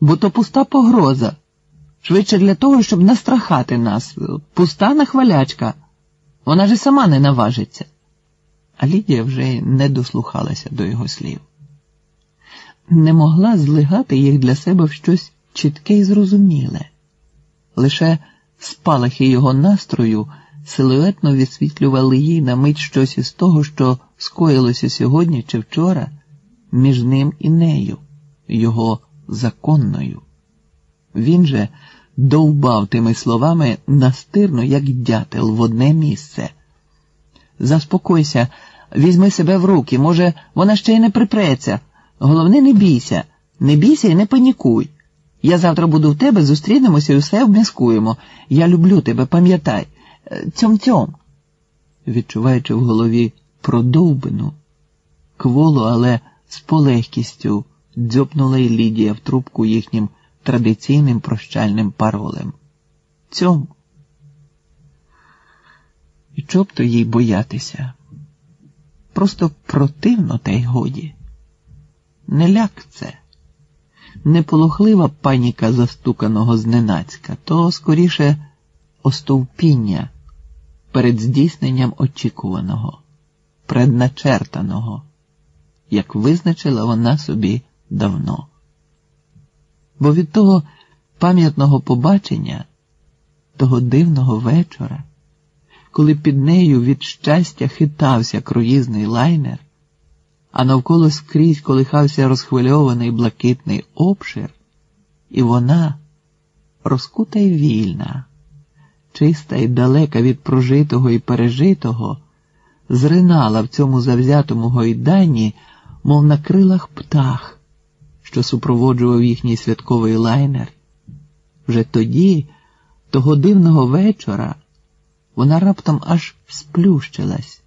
бо то пуста погроза. Швидше для того, щоб настрахати нас. Пуста нахвалячка. Вона ж сама не наважиться. А Лідія вже не дослухалася до його слів. Не могла злигати їх для себе в щось чітке і зрозуміле. Лише спалахи його настрою силуетно відсвітлювали їй на мить щось із того, що скоїлося сьогодні чи вчора між ним і нею, його законною. Він же довбав тими словами настирно, як дятел, в одне місце. Заспокойся, візьми себе в руки, може, вона ще й не припреться. Головне, не бійся, не бійся і не панікуй. Я завтра буду в тебе, зустрінемося і все обміскуємо. Я люблю тебе, пам'ятай. Цьом-цьом. Відчуваючи в голові продовбину, кволу, але з полегкістю дзьопнула й Лідія в трубку їхнім традиційним прощальним паролем. Цьом. І чого б то їй боятися? Просто противно та й годі. Не ляк це, не полохлива паніка застуканого зненацька, то скоріше остовпіння перед здійсненням очікуваного, предначертаного, як визначила вона собі давно. Бо від того пам'ятного побачення, того дивного вечора, коли під нею від щастя хитався круїзний лайнер, а навколо скрізь колихався розхвильований блакитний обшир, і вона розкута й вільна чиста і далека від прожитого і пережитого, зринала в цьому завзятому гойданні, мов на крилах птах, що супроводжував їхній святковий лайнер. Вже тоді, того дивного вечора, вона раптом аж сплющилась,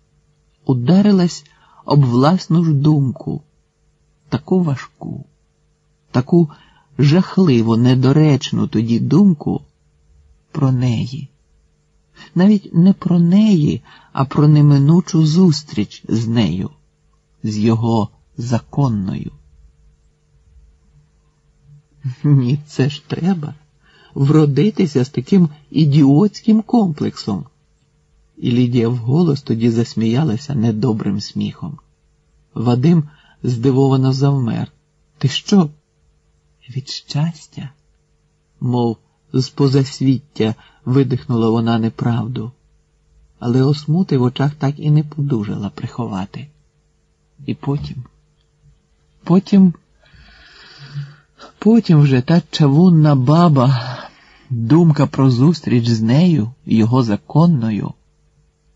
ударилась об власну ж думку, таку важку, таку жахливо недоречну тоді думку про неї навіть не про неї, а про неминучу зустріч з нею, з його законною. Ні, це ж треба вродитися з таким ідіотським комплексом. І Лідія вголос тоді засміялася недобрим сміхом. Вадим здивовано завмер. Ти що? Від щастя? Мов з позасвіття видихнула вона неправду, але осмути в очах так і не подужала приховати. І потім, потім, потім вже та чавунна баба, думка про зустріч з нею, його законною,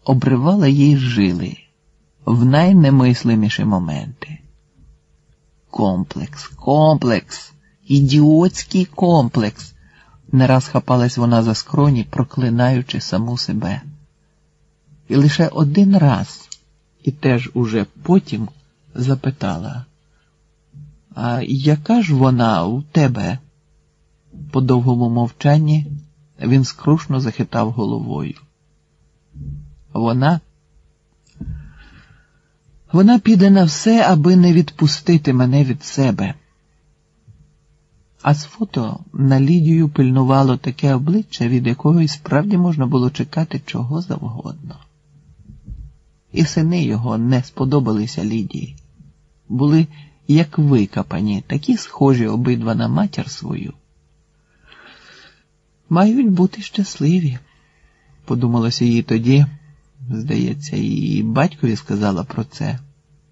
обривала їй жили в найнемислиміші моменти. Комплекс, комплекс, ідіотський комплекс. Не раз хапалась вона за скроні, проклинаючи саму себе. І лише один раз, і теж уже потім запитала, а яка ж вона у тебе? По довгому мовчанні він скрушно захитав головою. Вона вона піде на все, аби не відпустити мене від себе. А з фото на Лідію пильнувало таке обличчя, від якого і справді можна було чекати чого завгодно. І сини його не сподобалися Лідії, були як викопані, такі схожі обидва на матір свою. Мають бути щасливі, подумалося їй тоді, здається, і батькові сказала про це,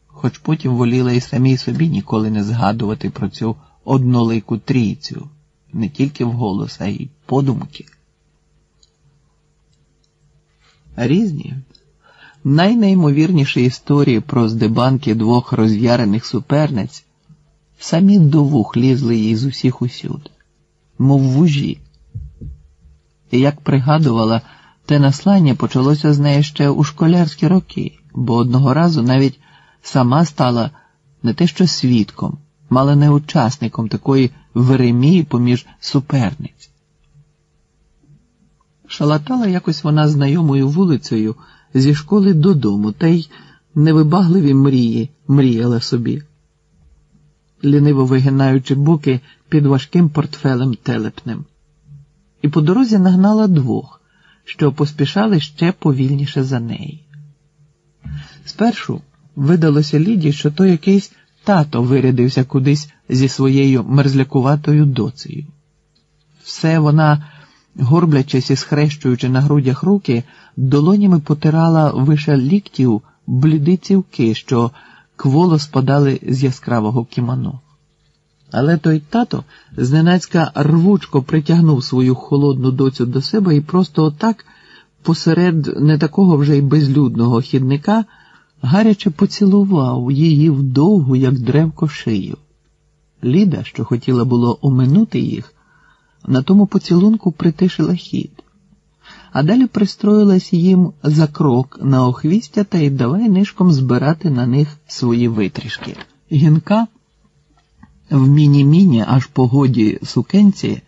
хоч потім воліла і самій собі ніколи не згадувати про цю однолику трійцю, не тільки вголос, а й подумки. Різні найнеймовірніші історії про здебанки двох роз'ярених суперниць самі до вух лізли їй з усіх усюд, мов вужі. І як пригадувала, те наслання почалося з неї ще у школярські роки, бо одного разу навіть сама стала не те що свідком мало не учасником такої веремії поміж суперниць. Шалатала якось вона знайомою вулицею зі школи додому, та й невибагливі мрії мріяла собі. Ліниво вигинаючи боки, під важким портфелем телепнем, і по дорозі нагнала двох, що поспішали ще повільніше за неї. Спершу видалося Ліді, що то якийсь тато вирядився кудись зі своєю мерзлякуватою доцею. Все вона, горблячись і схрещуючи на грудях руки, долонями потирала више ліктів бліди цівки, що кволо спадали з яскравого кімоно. Але той тато зненацька рвучко притягнув свою холодну доцю до себе і просто отак, посеред не такого вже й безлюдного хідника, гаряче поцілував її вдовгу, як древко шию. Ліда, що хотіла було оминути їх, на тому поцілунку притишила хід, а далі пристроїлась їм за крок на охвістя та й давай нишком збирати на них свої витрішки. Гінка в міні-міні аж по годі сукенці